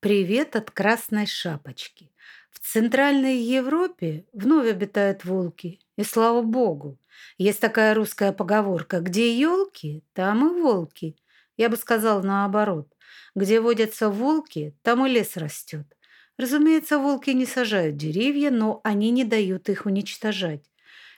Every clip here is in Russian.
Привет от Красной Шапочки. В Центральной Европе вновь обитают волки. И слава богу. Есть такая русская поговорка «Где елки, там и волки». Я бы сказал наоборот. Где водятся волки, там и лес растет. Разумеется, волки не сажают деревья, но они не дают их уничтожать.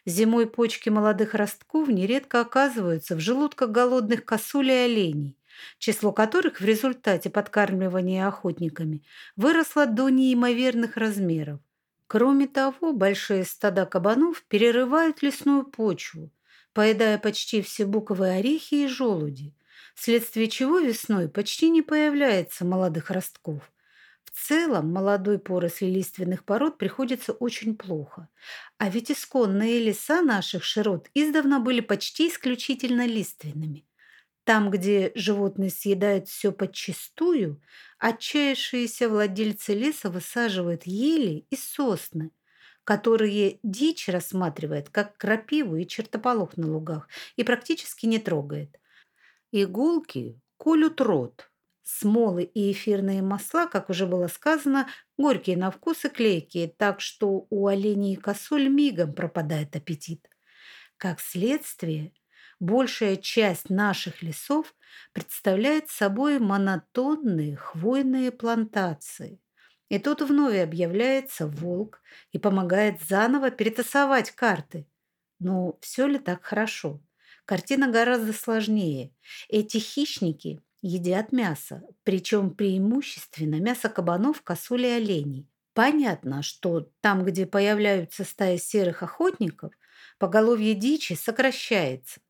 Зимой почки молодых ростков нередко оказываются в желудках голодных косуль и оленей число которых в результате подкармливания охотниками выросло до неимоверных размеров. Кроме того, большие стада кабанов перерывают лесную почву, поедая почти все буковые орехи и желуди, вследствие чего весной почти не появляется молодых ростков. В целом молодой поросли лиственных пород приходится очень плохо. А ведь исконные леса наших широт издавна были почти исключительно лиственными. Там, где животные съедают все подчистую, отчаявшиеся владельцы леса высаживают ели и сосны, которые дичь рассматривает как крапиву и чертополох на лугах и практически не трогает. Иголки колют рот. Смолы и эфирные масла, как уже было сказано, горькие на вкус и клейкие, так что у оленей и косуль мигом пропадает аппетит. Как следствие, большая часть наших лесов представляет собой монотонные хвойные плантации. И тут вновь объявляется волк и помогает заново перетасовать карты. Но все ли так хорошо? Картина гораздо сложнее. Эти хищники едят мясо, причем преимущественно мясо кабанов, косуль и оленей. Понятно, что там, где появляются стаи серых охотников, поголовье дичи сокращается.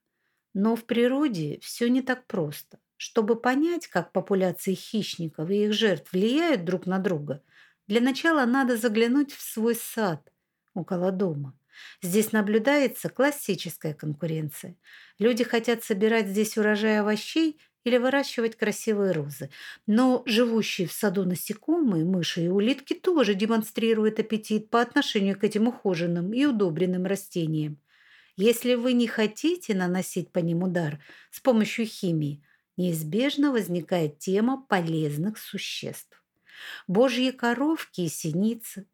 Но в природе все не так просто. Чтобы понять, как популяции хищников и их жертв влияют друг на друга, для начала надо заглянуть в свой сад около дома. Здесь наблюдается классическая конкуренция. Люди хотят собирать здесь урожай овощей или выращивать красивые розы. Но живущие в саду насекомые, мыши и улитки тоже демонстрируют аппетит по отношению к этим ухоженным и удобренным растениям. Если вы не хотите наносить по ним удар с помощью химии, неизбежно возникает тема полезных существ. Божьи коровки и синицы,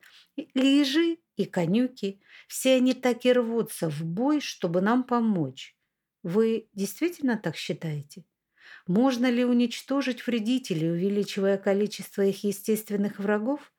лежи и конюки, все они так и рвутся в бой, чтобы нам помочь. Вы действительно так считаете? Можно ли уничтожить вредителей, увеличивая количество их естественных врагов?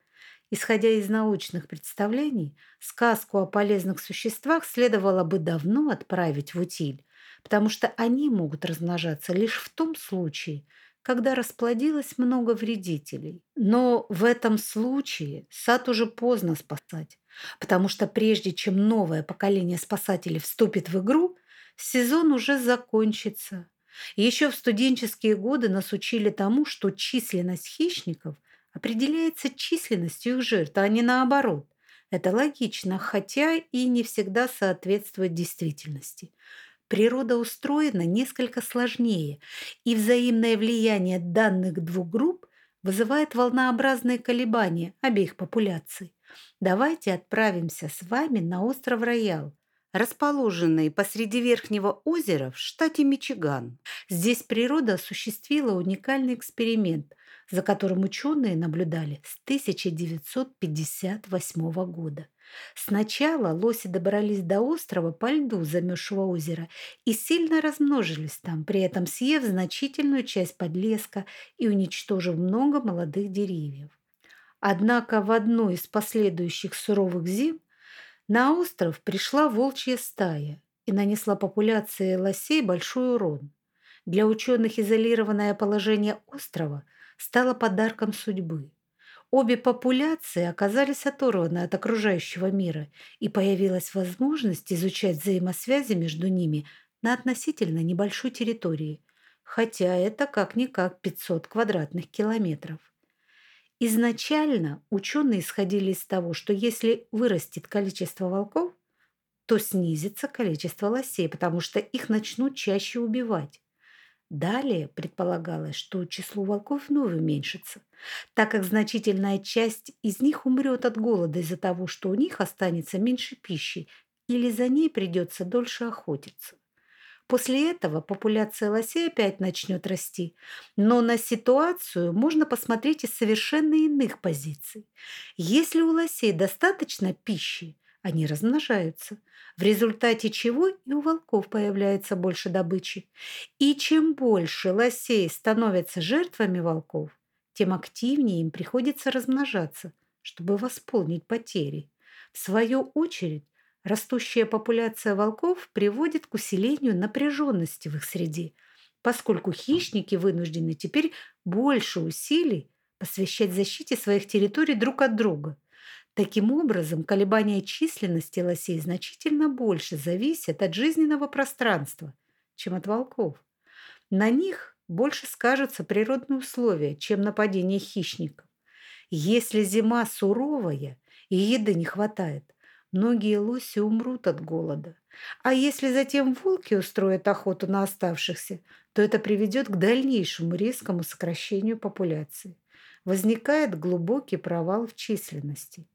Исходя из научных представлений, сказку о полезных существах следовало бы давно отправить в утиль, потому что они могут размножаться лишь в том случае, когда расплодилось много вредителей. Но в этом случае сад уже поздно спасать, потому что прежде чем новое поколение спасателей вступит в игру, сезон уже закончится. Еще в студенческие годы нас учили тому, что численность хищников определяется численностью их жертв, а не наоборот. Это логично, хотя и не всегда соответствует действительности. Природа устроена несколько сложнее, и взаимное влияние данных двух групп вызывает волнообразные колебания обеих популяций. Давайте отправимся с вами на остров Роял, расположенный посреди Верхнего озера в штате Мичиган. Здесь природа осуществила уникальный эксперимент, за которым ученые наблюдали с 1958 года. Сначала лоси добрались до острова по льду замерзшего озера и сильно размножились там, при этом съев значительную часть подлеска и уничтожив много молодых деревьев. Однако в одной из последующих суровых зим на остров пришла волчья стая и нанесла популяции лосей большой урон. Для ученых изолированное положение острова – стало подарком судьбы. Обе популяции оказались оторваны от окружающего мира, и появилась возможность изучать взаимосвязи между ними на относительно небольшой территории, хотя это как-никак 500 квадратных километров. Изначально ученые исходили из того, что если вырастет количество волков, то снизится количество лосей, потому что их начнут чаще убивать. Далее предполагалось, что число волков вновь уменьшится, так как значительная часть из них умрет от голода из-за того, что у них останется меньше пищи или за ней придется дольше охотиться. После этого популяция лосей опять начнет расти, но на ситуацию можно посмотреть из совершенно иных позиций. Если у лосей достаточно пищи, они размножаются, в результате чего и у волков появляется больше добычи. И чем больше лосей становятся жертвами волков, тем активнее им приходится размножаться, чтобы восполнить потери. В свою очередь, Растущая популяция волков приводит к усилению напряженности в их среде, поскольку хищники вынуждены теперь больше усилий посвящать защите своих территорий друг от друга. Таким образом, колебания численности лосей значительно больше зависят от жизненного пространства, чем от волков. На них больше скажутся природные условия, чем нападение хищников. Если зима суровая и еды не хватает, многие лоси умрут от голода. А если затем волки устроят охоту на оставшихся, то это приведет к дальнейшему резкому сокращению популяции. Возникает глубокий провал в численности.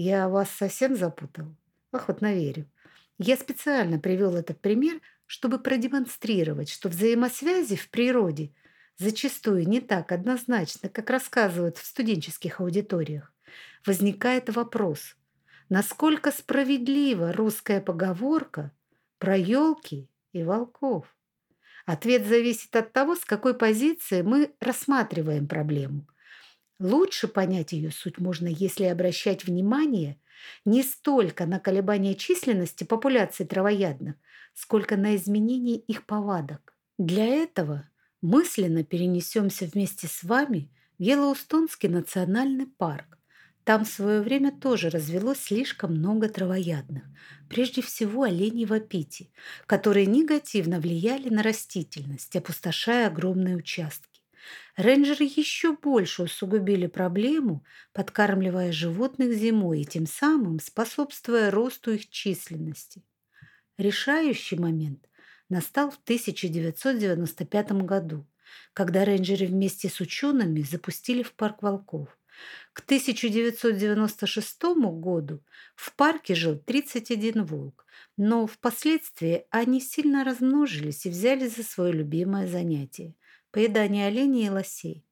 Я вас совсем запутал? Охотно верю. Я специально привел этот пример, чтобы продемонстрировать, что взаимосвязи в природе зачастую не так однозначно, как рассказывают в студенческих аудиториях. Возникает вопрос, насколько справедлива русская поговорка про елки и волков. Ответ зависит от того, с какой позиции мы рассматриваем проблему. Лучше понять ее суть можно, если обращать внимание не столько на колебания численности популяции травоядных, сколько на изменение их повадок. Для этого мысленно перенесемся вместе с вами в Йеллоустонский национальный парк, там в свое время тоже развелось слишком много травоядных, прежде всего оленей вапити, которые негативно влияли на растительность, опустошая огромные участки. Рейнджеры еще больше усугубили проблему, подкармливая животных зимой и тем самым способствуя росту их численности. Решающий момент настал в 1995 году, когда рейнджеры вместе с учеными запустили в парк волков. К 1996 году в парке жил 31 волк, но впоследствии они сильно размножились и взяли за свое любимое занятие – поедание оленей и лосей.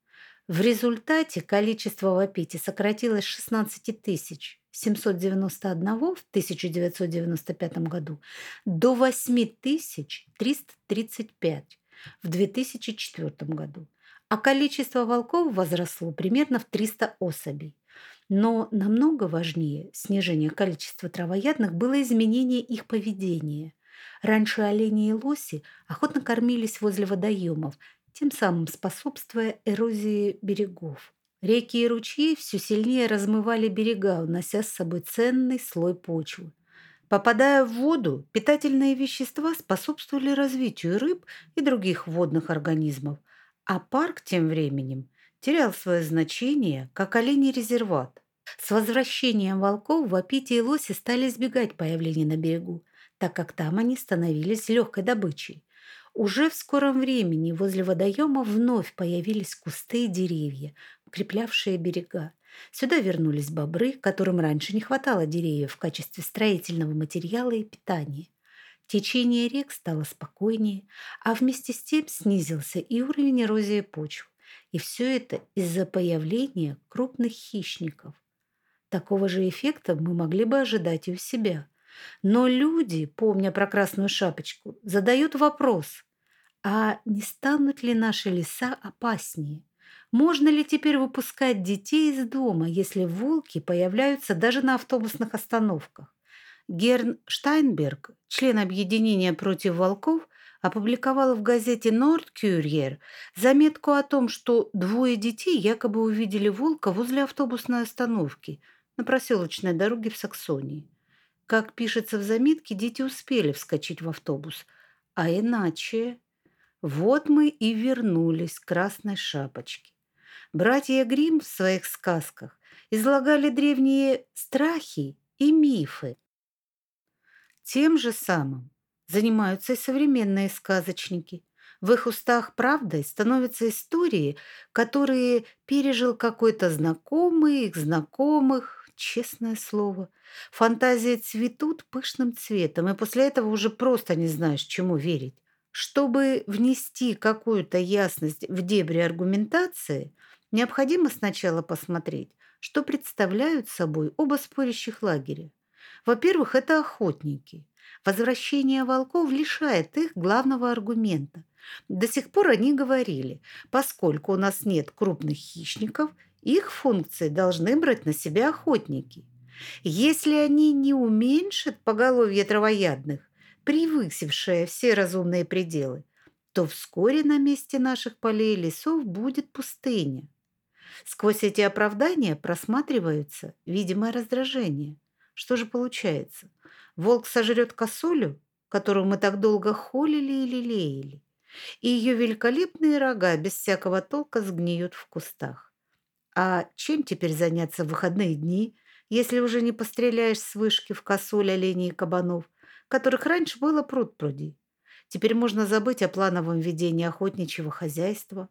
В результате количество в Апете сократилось с 16 тысяч 791 в 1995 году до 8 335 в 2004 году а количество волков возросло примерно в 300 особей. Но намного важнее снижение количества травоядных было изменение их поведения. Раньше олени и лоси охотно кормились возле водоемов, тем самым способствуя эрозии берегов. Реки и ручьи все сильнее размывали берега, унося с собой ценный слой почвы. Попадая в воду, питательные вещества способствовали развитию рыб и других водных организмов, а парк тем временем терял свое значение как оленей резерват. С возвращением волков вапити и лоси стали избегать появления на берегу, так как там они становились легкой добычей. Уже в скором времени возле водоема вновь появились кусты и деревья, укреплявшие берега. Сюда вернулись бобры, которым раньше не хватало деревьев в качестве строительного материала и питания. Течение рек стало спокойнее, а вместе с тем снизился и уровень эрозии почв. И все это из-за появления крупных хищников. Такого же эффекта мы могли бы ожидать и у себя. Но люди, помня про красную шапочку, задают вопрос, а не станут ли наши леса опаснее? Можно ли теперь выпускать детей из дома, если волки появляются даже на автобусных остановках? Герн Штайнберг, член объединения против волков, опубликовал в газете «Нордкюрьер» заметку о том, что двое детей якобы увидели волка возле автобусной остановки на проселочной дороге в Саксонии. Как пишется в заметке, дети успели вскочить в автобус. А иначе... Вот мы и вернулись к красной шапочке. Братья Гримм в своих сказках излагали древние страхи и мифы, тем же самым занимаются и современные сказочники. В их устах правдой становятся истории, которые пережил какой-то знакомый их знакомых, честное слово. Фантазии цветут пышным цветом, и после этого уже просто не знаешь, чему верить. Чтобы внести какую-то ясность в дебри аргументации, необходимо сначала посмотреть, что представляют собой оба спорящих лагеря. Во-первых, это охотники. Возвращение волков лишает их главного аргумента. До сих пор они говорили, поскольку у нас нет крупных хищников, их функции должны брать на себя охотники. Если они не уменьшат поголовье травоядных, превысившее все разумные пределы, то вскоре на месте наших полей и лесов будет пустыня. Сквозь эти оправдания просматриваются видимое раздражение. Что же получается? Волк сожрет косулю, которую мы так долго холили и лелеяли, и ее великолепные рога без всякого толка сгниют в кустах. А чем теперь заняться в выходные дни, если уже не постреляешь с вышки в косуль оленей и кабанов, которых раньше было пруд-пруди. Теперь можно забыть о плановом ведении охотничьего хозяйства.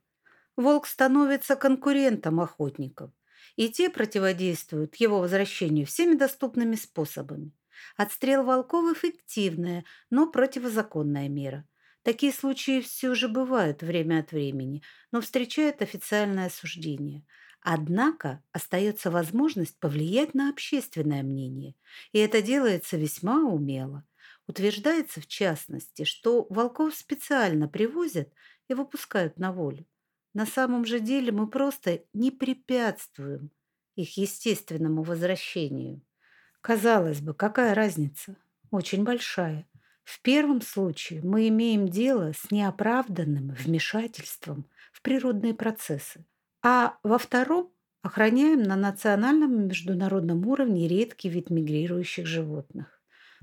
Волк становится конкурентом охотников, и те противодействуют его возвращению всеми доступными способами. Отстрел волков – эффективная, но противозаконная мера. Такие случаи все же бывают время от времени, но встречают официальное осуждение. Однако остается возможность повлиять на общественное мнение, и это делается весьма умело – Утверждается, в частности, что волков специально привозят и выпускают на волю. На самом же деле мы просто не препятствуем их естественному возвращению. Казалось бы, какая разница? Очень большая. В первом случае мы имеем дело с неоправданным вмешательством в природные процессы, а во втором охраняем на национальном и международном уровне редкий вид мигрирующих животных.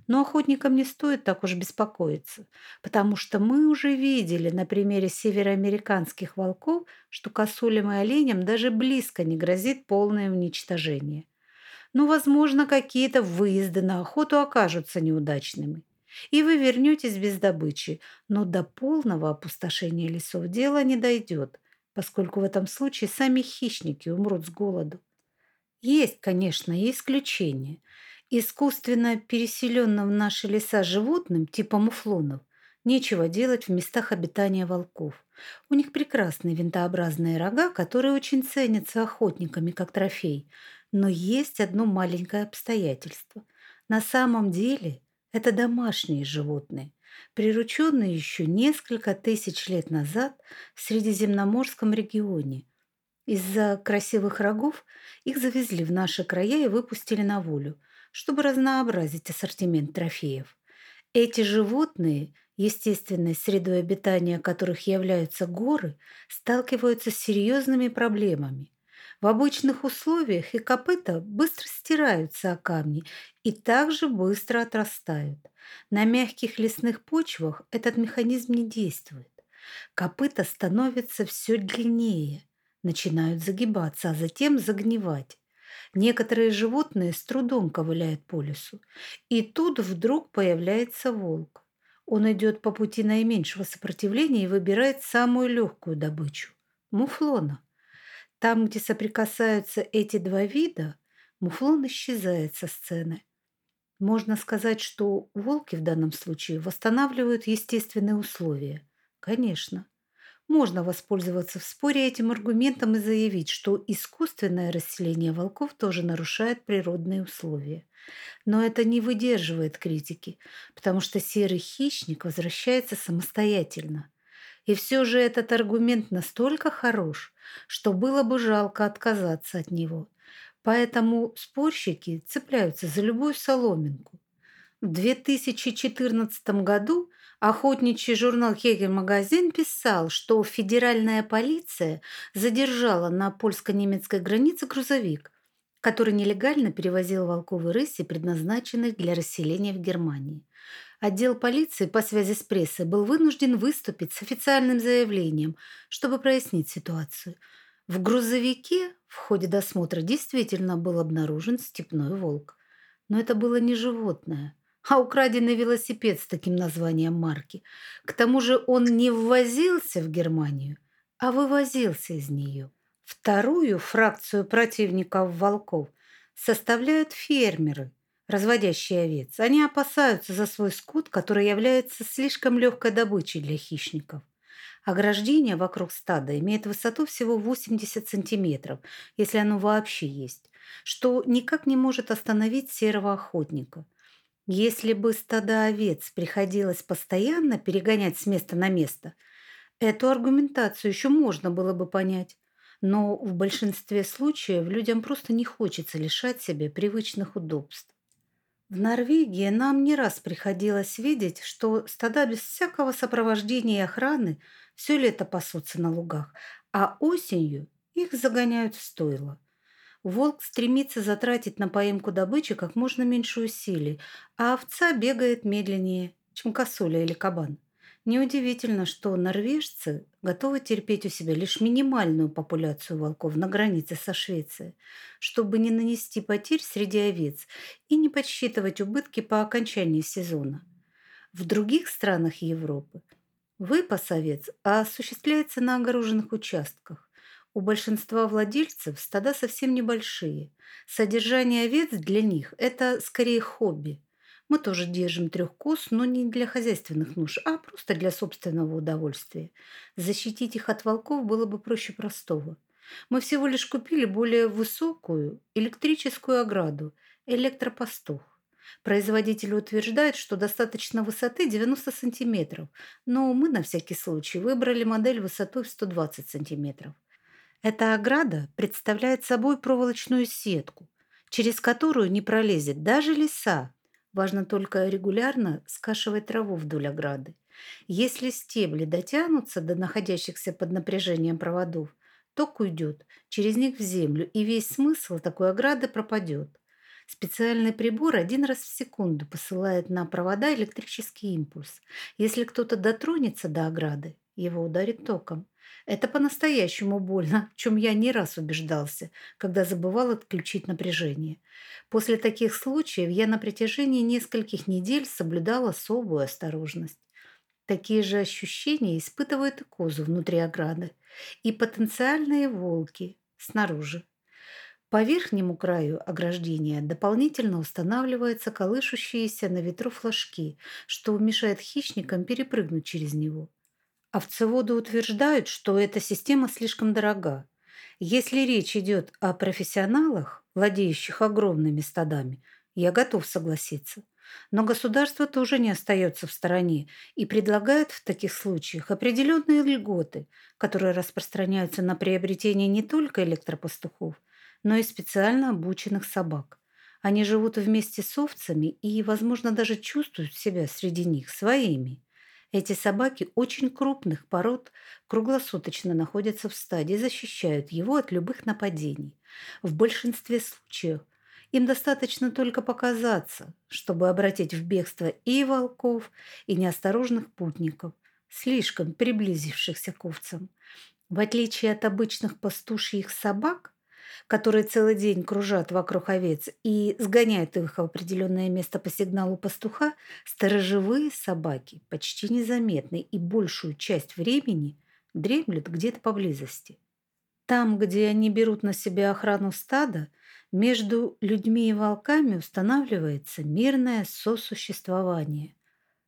Но охотникам не стоит так уж беспокоиться, потому что мы уже видели на примере североамериканских волков, что косулям и оленям даже близко не грозит полное уничтожение. Но, возможно, какие-то выезды на охоту окажутся неудачными, и вы вернетесь без добычи, но до полного опустошения лесов дело не дойдет, поскольку в этом случае сами хищники умрут с голоду. Есть, конечно, и исключения – Искусственно переселенным в наши леса животным, типа муфлонов, нечего делать в местах обитания волков. У них прекрасные винтообразные рога, которые очень ценятся охотниками как трофей. Но есть одно маленькое обстоятельство. На самом деле это домашние животные, прирученные еще несколько тысяч лет назад в Средиземноморском регионе. Из-за красивых рогов их завезли в наши края и выпустили на волю – чтобы разнообразить ассортимент трофеев. Эти животные, естественной средой обитания которых являются горы, сталкиваются с серьезными проблемами. В обычных условиях и копыта быстро стираются о камни и также быстро отрастают. На мягких лесных почвах этот механизм не действует. Копыта становятся все длиннее, начинают загибаться, а затем загнивать. Некоторые животные с трудом ковыляют по лесу. И тут вдруг появляется волк. Он идет по пути наименьшего сопротивления и выбирает самую легкую добычу – муфлона. Там, где соприкасаются эти два вида, муфлон исчезает со сцены. Можно сказать, что волки в данном случае восстанавливают естественные условия. Конечно, можно воспользоваться в споре этим аргументом и заявить, что искусственное расселение волков тоже нарушает природные условия. Но это не выдерживает критики, потому что серый хищник возвращается самостоятельно. И все же этот аргумент настолько хорош, что было бы жалко отказаться от него. Поэтому спорщики цепляются за любую соломинку. В 2014 году Охотничий журнал «Хегер-магазин» писал, что федеральная полиция задержала на польско-немецкой границе грузовик, который нелегально перевозил волковые рыси, предназначенных для расселения в Германии. Отдел полиции по связи с прессой был вынужден выступить с официальным заявлением, чтобы прояснить ситуацию. В грузовике в ходе досмотра действительно был обнаружен степной волк. Но это было не животное – а украденный велосипед с таким названием марки. К тому же он не ввозился в Германию, а вывозился из нее. Вторую фракцию противников волков составляют фермеры, разводящие овец. Они опасаются за свой скот, который является слишком легкой добычей для хищников. Ограждение вокруг стада имеет высоту всего 80 сантиметров, если оно вообще есть, что никак не может остановить серого охотника. Если бы стада овец приходилось постоянно перегонять с места на место, эту аргументацию еще можно было бы понять. Но в большинстве случаев людям просто не хочется лишать себя привычных удобств. В Норвегии нам не раз приходилось видеть, что стада без всякого сопровождения и охраны все лето пасутся на лугах, а осенью их загоняют в стойло. Волк стремится затратить на поимку добычи как можно меньше усилий, а овца бегает медленнее, чем косуля или кабан. Неудивительно, что норвежцы готовы терпеть у себя лишь минимальную популяцию волков на границе со Швецией, чтобы не нанести потерь среди овец и не подсчитывать убытки по окончании сезона. В других странах Европы выпас овец осуществляется на огороженных участках. У большинства владельцев стада совсем небольшие. Содержание овец для них – это скорее хобби. Мы тоже держим трех коз, но не для хозяйственных нужд, а просто для собственного удовольствия. Защитить их от волков было бы проще простого. Мы всего лишь купили более высокую электрическую ограду – электропастух. Производитель утверждает, что достаточно высоты 90 сантиметров, но мы на всякий случай выбрали модель высотой в 120 сантиметров. Эта ограда представляет собой проволочную сетку, через которую не пролезет даже лиса. Важно только регулярно скашивать траву вдоль ограды. Если стебли дотянутся до находящихся под напряжением проводов, ток уйдет через них в землю, и весь смысл такой ограды пропадет. Специальный прибор один раз в секунду посылает на провода электрический импульс. Если кто-то дотронется до ограды, его ударит током. Это по-настоящему больно, в чем я не раз убеждался, когда забывал отключить напряжение. После таких случаев я на протяжении нескольких недель соблюдал особую осторожность. Такие же ощущения испытывают и козы внутри ограды, и потенциальные волки снаружи. По верхнему краю ограждения дополнительно устанавливаются колышущиеся на ветру флажки, что мешает хищникам перепрыгнуть через него. Овцеводы утверждают, что эта система слишком дорога. Если речь идет о профессионалах, владеющих огромными стадами, я готов согласиться. Но государство тоже не остается в стороне и предлагает в таких случаях определенные льготы, которые распространяются на приобретение не только электропастухов, но и специально обученных собак. Они живут вместе с овцами и, возможно, даже чувствуют себя среди них своими. Эти собаки очень крупных пород круглосуточно находятся в стаде и защищают его от любых нападений. В большинстве случаев им достаточно только показаться, чтобы обратить в бегство и волков, и неосторожных путников, слишком приблизившихся к овцам. В отличие от обычных пастушьих собак, которые целый день кружат вокруг овец и сгоняют их в определенное место по сигналу пастуха, сторожевые собаки почти незаметны и большую часть времени дремлют где-то поблизости. Там, где они берут на себя охрану стада, между людьми и волками устанавливается мирное сосуществование.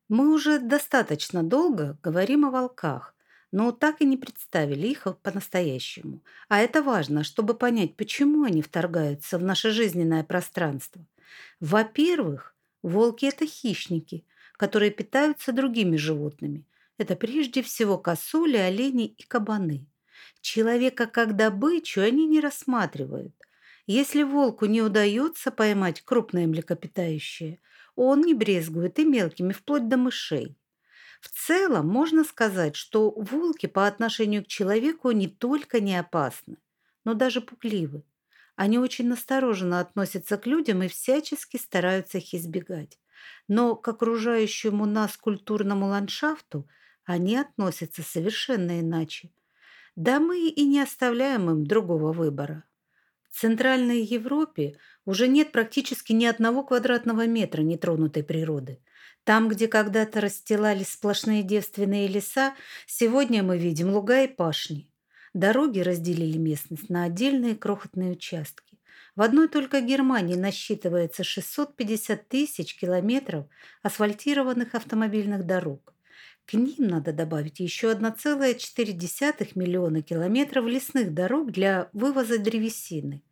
Мы уже достаточно долго говорим о волках, но так и не представили их по-настоящему. А это важно, чтобы понять, почему они вторгаются в наше жизненное пространство. Во-первых, волки – это хищники, которые питаются другими животными. Это прежде всего косули, олени и кабаны. Человека как добычу они не рассматривают. Если волку не удается поймать крупное млекопитающее, он не брезгует и мелкими, вплоть до мышей. В целом можно сказать, что волки по отношению к человеку не только не опасны, но даже пугливы. Они очень настороженно относятся к людям и всячески стараются их избегать. Но к окружающему нас культурному ландшафту они относятся совершенно иначе. Да мы и не оставляем им другого выбора. В Центральной Европе уже нет практически ни одного квадратного метра нетронутой природы – там, где когда-то расстилались сплошные девственные леса, сегодня мы видим луга и пашни. Дороги разделили местность на отдельные крохотные участки. В одной только Германии насчитывается 650 тысяч километров асфальтированных автомобильных дорог. К ним надо добавить еще 1,4 миллиона километров лесных дорог для вывоза древесины.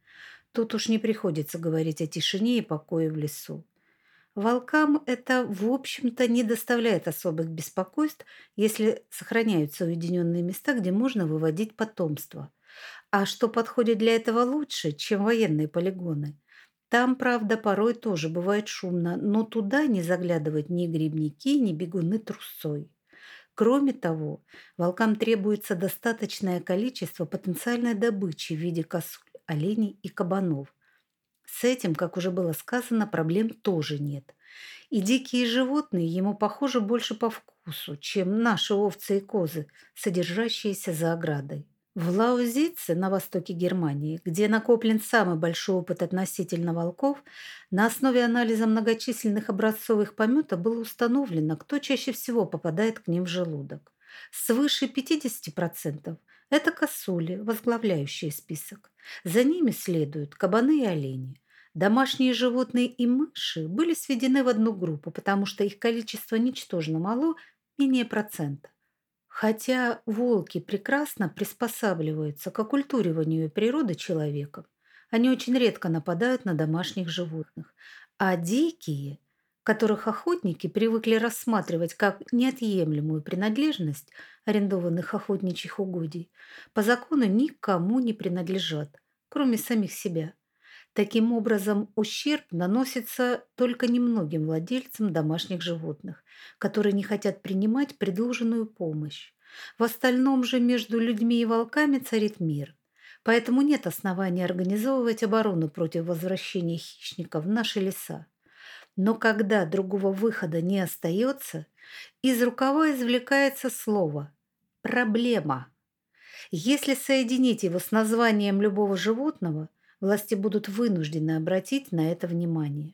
Тут уж не приходится говорить о тишине и покое в лесу. Волкам это, в общем-то, не доставляет особых беспокойств, если сохраняются уединенные места, где можно выводить потомство. А что подходит для этого лучше, чем военные полигоны? Там, правда, порой тоже бывает шумно, но туда не заглядывают ни грибники, ни бегуны трусой. Кроме того, волкам требуется достаточное количество потенциальной добычи в виде косуль, оленей и кабанов. С этим, как уже было сказано, проблем тоже нет. И дикие животные ему, похоже, больше по вкусу, чем наши овцы и козы, содержащиеся за оградой. В Лаузице на востоке Германии, где накоплен самый большой опыт относительно волков, на основе анализа многочисленных образцовых пометов было установлено, кто чаще всего попадает к ним в желудок. Свыше 50% – это косули, возглавляющие список. За ними следуют кабаны и олени. Домашние животные и мыши были сведены в одну группу, потому что их количество ничтожно мало, менее процента. Хотя волки прекрасно приспосабливаются к оккультуриванию природы человеком, они очень редко нападают на домашних животных, а дикие, которых охотники привыкли рассматривать как неотъемлемую принадлежность арендованных охотничьих угодий, по закону никому не принадлежат, кроме самих себя. Таким образом, ущерб наносится только немногим владельцам домашних животных, которые не хотят принимать предложенную помощь. В остальном же между людьми и волками царит мир. Поэтому нет оснований организовывать оборону против возвращения хищников в наши леса. Но когда другого выхода не остается, из рукава извлекается слово «проблема». Если соединить его с названием любого животного – власти будут вынуждены обратить на это внимание.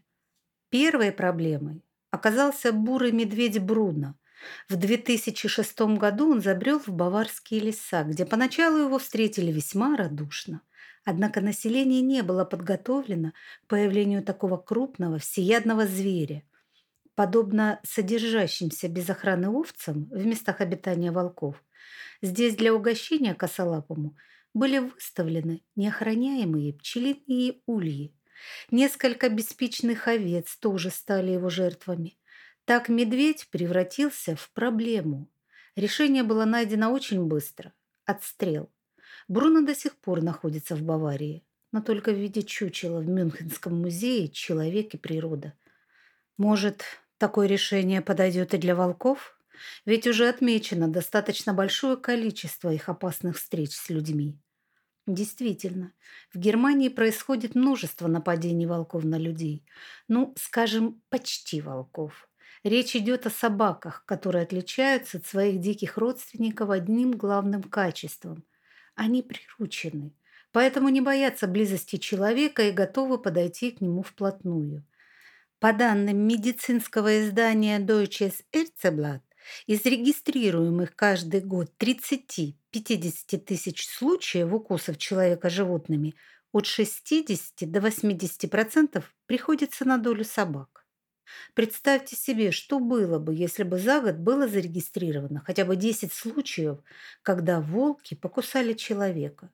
Первой проблемой оказался бурый медведь Бруно. В 2006 году он забрел в баварские леса, где поначалу его встретили весьма радушно. Однако население не было подготовлено к появлению такого крупного всеядного зверя. Подобно содержащимся без охраны овцам в местах обитания волков, здесь для угощения косолапому – были выставлены неохраняемые пчелиные ульи. Несколько беспечных овец тоже стали его жертвами. Так медведь превратился в проблему. Решение было найдено очень быстро. Отстрел. Бруно до сих пор находится в Баварии, но только в виде чучела в Мюнхенском музее «Человек и природа». Может, такое решение подойдет и для волков? Ведь уже отмечено достаточно большое количество их опасных встреч с людьми. Действительно, в Германии происходит множество нападений волков на людей. Ну, скажем, почти волков. Речь идет о собаках, которые отличаются от своих диких родственников одним главным качеством. Они приручены, поэтому не боятся близости человека и готовы подойти к нему вплотную. По данным медицинского издания Deutsches Ärzteblatt, из регистрируемых каждый год 30-50 тысяч случаев укусов человека животными от 60 до 80% приходится на долю собак. Представьте себе, что было бы, если бы за год было зарегистрировано хотя бы 10 случаев, когда волки покусали человека.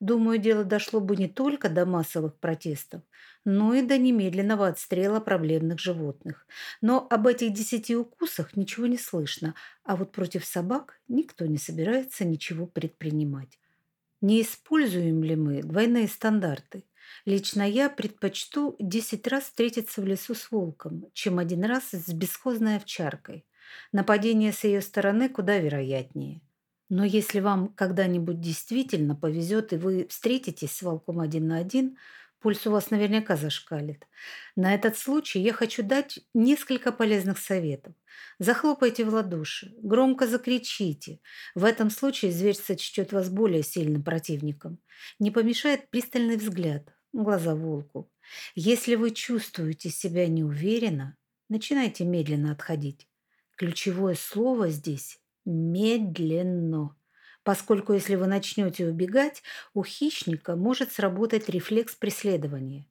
Думаю, дело дошло бы не только до массовых протестов, но и до немедленного отстрела проблемных животных. Но об этих десяти укусах ничего не слышно, а вот против собак никто не собирается ничего предпринимать. Не используем ли мы двойные стандарты? Лично я предпочту 10 раз встретиться в лесу с волком, чем один раз с бесхозной овчаркой. Нападение с ее стороны куда вероятнее. Но если вам когда-нибудь действительно повезет, и вы встретитесь с волком один на один, пульс у вас наверняка зашкалит. На этот случай я хочу дать несколько полезных советов. Захлопайте в ладоши, громко закричите. В этом случае зверь сочтет вас более сильным противником. Не помешает пристальный взгляд, глаза волку. Если вы чувствуете себя неуверенно, начинайте медленно отходить. Ключевое слово здесь медленно. поскольку если вы начнете убегать, у хищника может сработать рефлекс преследования.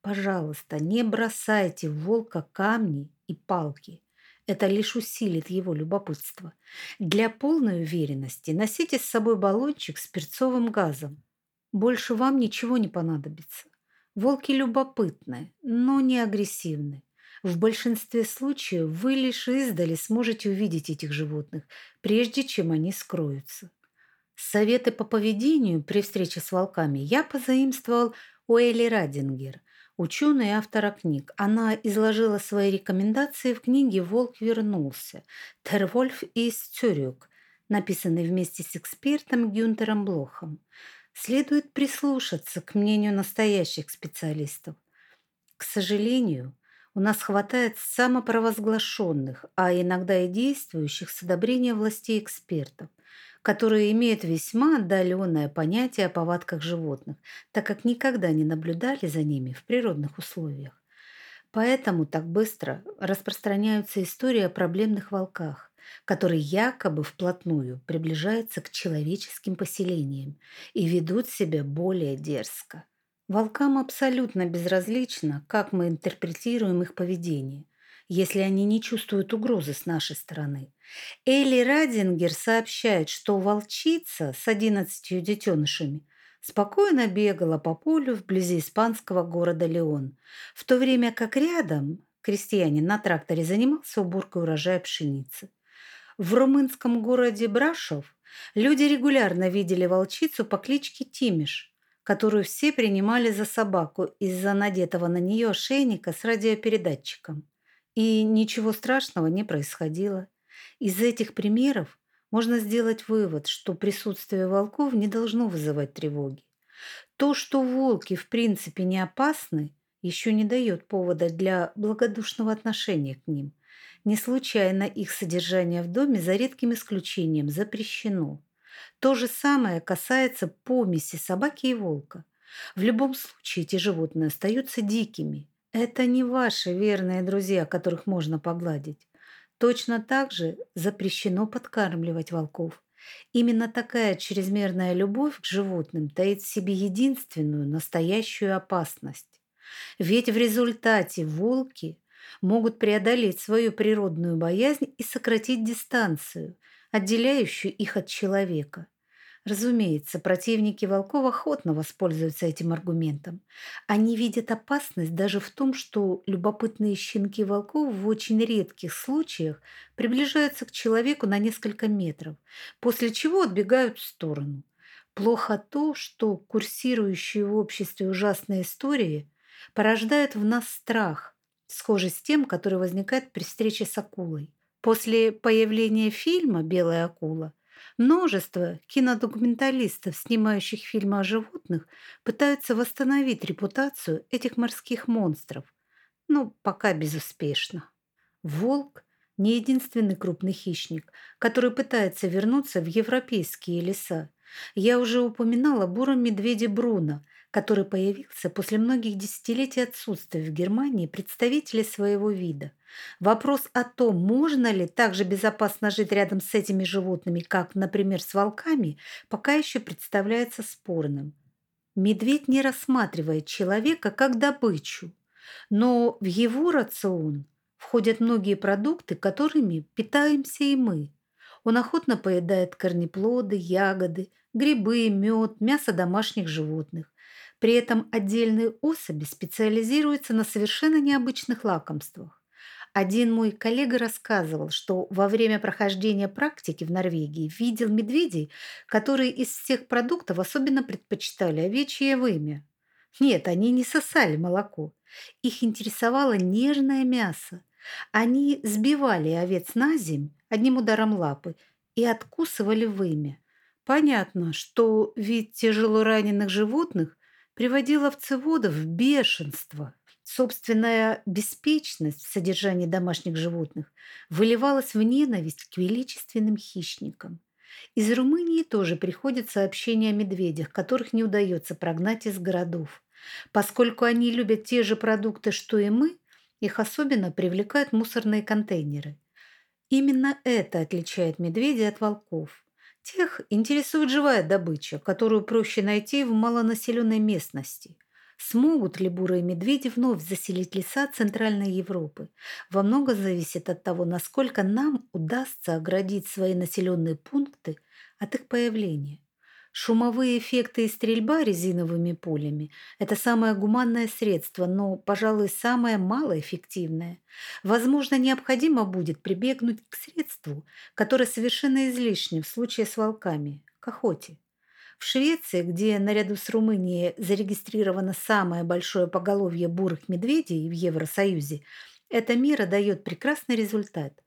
Пожалуйста, не бросайте в волка камни и палки. Это лишь усилит его любопытство. Для полной уверенности носите с собой баллончик с перцовым газом. Больше вам ничего не понадобится. Волки любопытны, но не агрессивны. В большинстве случаев вы лишь издали сможете увидеть этих животных, прежде чем они скроются. Советы по поведению при встрече с волками я позаимствовал у Элли Радингер, ученый и автора книг. Она изложила свои рекомендации в книге «Волк вернулся» «Тервольф из Цюрюк», написанной вместе с экспертом Гюнтером Блохом. Следует прислушаться к мнению настоящих специалистов. К сожалению, у нас хватает самопровозглашенных, а иногда и действующих с одобрения властей экспертов – которые имеют весьма отдаленное понятие о повадках животных, так как никогда не наблюдали за ними в природных условиях. Поэтому так быстро распространяются истории о проблемных волках, которые якобы вплотную приближаются к человеческим поселениям и ведут себя более дерзко. Волкам абсолютно безразлично, как мы интерпретируем их поведение – если они не чувствуют угрозы с нашей стороны. Элли Радингер сообщает, что волчица с 11 детенышами спокойно бегала по полю вблизи испанского города Леон, в то время как рядом крестьянин на тракторе занимался уборкой урожая пшеницы. В румынском городе Брашов люди регулярно видели волчицу по кличке Тимиш, которую все принимали за собаку из-за надетого на нее ошейника с радиопередатчиком. И ничего страшного не происходило. Из этих примеров можно сделать вывод, что присутствие волков не должно вызывать тревоги. То, что волки в принципе не опасны, еще не дает повода для благодушного отношения к ним. Не случайно их содержание в доме за редким исключением запрещено. То же самое касается помеси собаки и волка. В любом случае эти животные остаются дикими, это не ваши верные друзья, которых можно погладить. Точно так же запрещено подкармливать волков. Именно такая чрезмерная любовь к животным таит в себе единственную настоящую опасность. Ведь в результате волки могут преодолеть свою природную боязнь и сократить дистанцию, отделяющую их от человека. Разумеется, противники волков охотно воспользуются этим аргументом. Они видят опасность даже в том, что любопытные щенки волков в очень редких случаях приближаются к человеку на несколько метров, после чего отбегают в сторону. Плохо то, что курсирующие в обществе ужасные истории порождают в нас страх, схожий с тем, который возникает при встрече с акулой. После появления фильма «Белая акула» Множество кинодокументалистов, снимающих фильмы о животных, пытаются восстановить репутацию этих морских монстров, но пока безуспешно. Волк – не единственный крупный хищник, который пытается вернуться в европейские леса. Я уже упоминала буром медведе Бруно, который появился после многих десятилетий отсутствия в Германии представителей своего вида. Вопрос о том, можно ли так же безопасно жить рядом с этими животными, как, например, с волками, пока еще представляется спорным. Медведь не рассматривает человека как добычу, но в его рацион входят многие продукты, которыми питаемся и мы. Он охотно поедает корнеплоды, ягоды, грибы, мед, мясо домашних животных. При этом отдельные особи специализируются на совершенно необычных лакомствах. Один мой коллега рассказывал, что во время прохождения практики в Норвегии видел медведей, которые из всех продуктов особенно предпочитали овечье вымя. Нет, они не сосали молоко. Их интересовало нежное мясо. Они сбивали овец на земь одним ударом лапы и откусывали вымя. Понятно, что вид тяжело раненых животных приводил овцеводов в бешенство. Собственная беспечность в содержании домашних животных выливалась в ненависть к величественным хищникам. Из Румынии тоже приходят сообщения о медведях, которых не удается прогнать из городов. Поскольку они любят те же продукты, что и мы, их особенно привлекают мусорные контейнеры. Именно это отличает медведей от волков. Тех интересует живая добыча, которую проще найти в малонаселенной местности. Смогут ли бурые медведи вновь заселить леса Центральной Европы? Во много зависит от того, насколько нам удастся оградить свои населенные пункты от их появления. Шумовые эффекты и стрельба резиновыми пулями – это самое гуманное средство, но, пожалуй, самое малоэффективное. Возможно, необходимо будет прибегнуть к средству, которое совершенно излишне в случае с волками – к охоте. В Швеции, где наряду с Румынией зарегистрировано самое большое поголовье бурых медведей в Евросоюзе, эта мера дает прекрасный результат.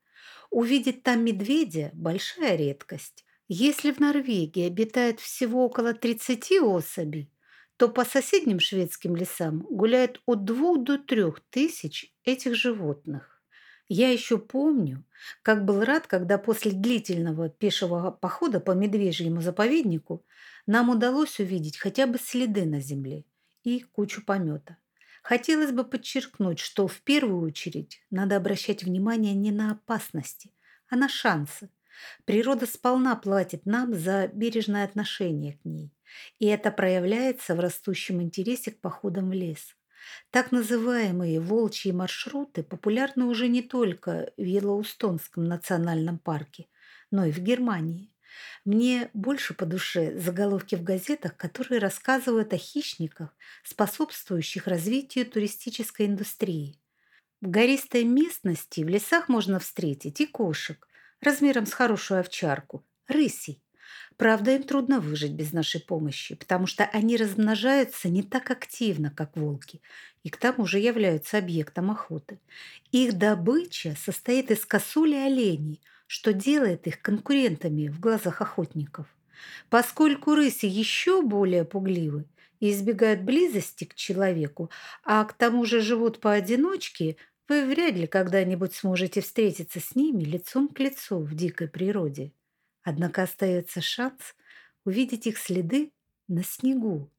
Увидеть там медведя – большая редкость. Если в Норвегии обитает всего около 30 особей, то по соседним шведским лесам гуляет от 2 до 3 тысяч этих животных. Я еще помню, как был рад, когда после длительного пешего похода по медвежьему заповеднику нам удалось увидеть хотя бы следы на земле и кучу помета. Хотелось бы подчеркнуть, что в первую очередь надо обращать внимание не на опасности, а на шансы, Природа сполна платит нам за бережное отношение к ней, и это проявляется в растущем интересе к походам в лес. Так называемые волчьи маршруты популярны уже не только в Йеллоустонском национальном парке, но и в Германии. Мне больше по душе заголовки в газетах, которые рассказывают о хищниках, способствующих развитию туристической индустрии. В гористой местности в лесах можно встретить и кошек, размером с хорошую овчарку, рысей. Правда, им трудно выжить без нашей помощи, потому что они размножаются не так активно, как волки, и к тому же являются объектом охоты. Их добыча состоит из косули оленей, что делает их конкурентами в глазах охотников. Поскольку рыси еще более пугливы и избегают близости к человеку, а к тому же живут поодиночке, вы вряд ли когда-нибудь сможете встретиться с ними лицом к лицу в дикой природе. Однако остается шанс увидеть их следы на снегу